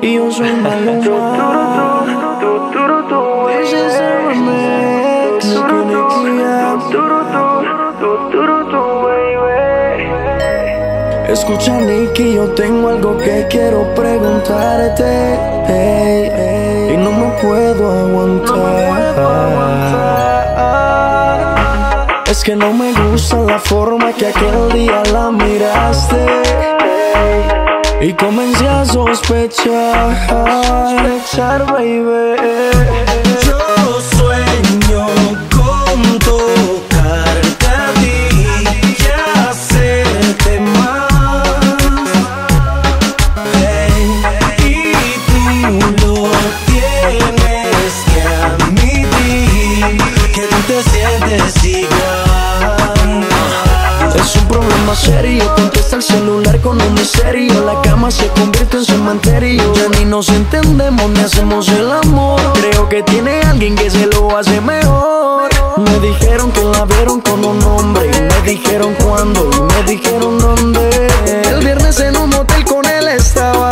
Y yo soy Maluma This is a remix Escucha Nicky, yo tengo algo que quiero preguntarte hey, Es que no me gusta la forma que aquel día la miraste. Y comencé a sospechar, sospechar, baby. Yo problema serio, contesta el celular con un misterio. La cama se convierte en cementerio. Ya ni nos entendemos ni hacemos el amor. Creo que tiene alguien que se lo hace mejor. Me dijeron que la vieron con un hombre. Y me dijeron cuándo y me dijeron dónde. El viernes en un hotel con él estaba.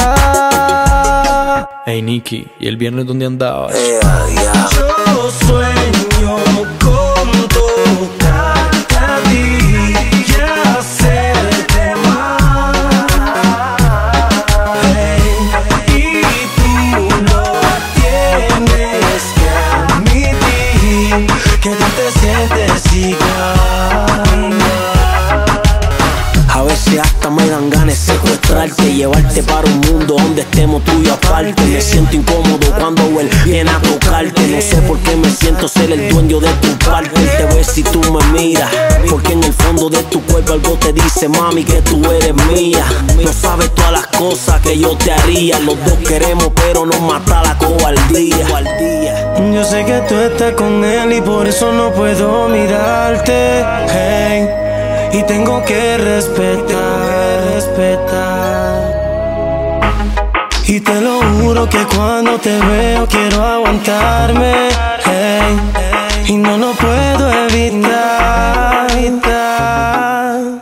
Hey Nicky, ¿y el viernes dónde andabas? Yo sueño hasta me dan ganas de secuestrarte Llevarte para un mundo donde estemos tú y aparte. Me siento incómodo cuando él viene a tocarte. No sé por qué me siento ser el dueño de tu parte. Él te ve si tú me miras Porque en el fondo de tu cuerpo algo te dice Mami que tú eres mía No sabes todas las cosas que yo te haría. Los dos queremos pero nos mata la cobardía. Yo sé que tú estás con él y por eso no puedo mirarte. Y tengo que respetar, respetar. Y te lo juro que cuando te veo quiero aguantarme. Hey, y no lo puedo evitar. evitar.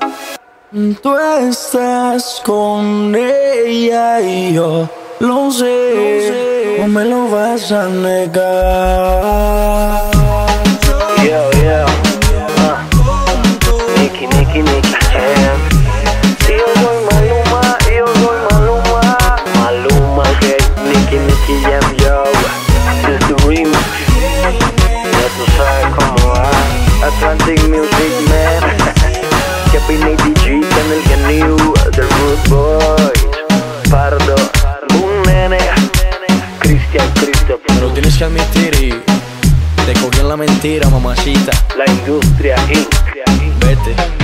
Tú estás con ella y yo lo sé, no me lo vas a negar. Kevin ADG, Channel New, The Root Boys. Pardo, un nene. Lo tienes que admitir y te cogí en la mentira, mamacita. La industria Inc. Vete.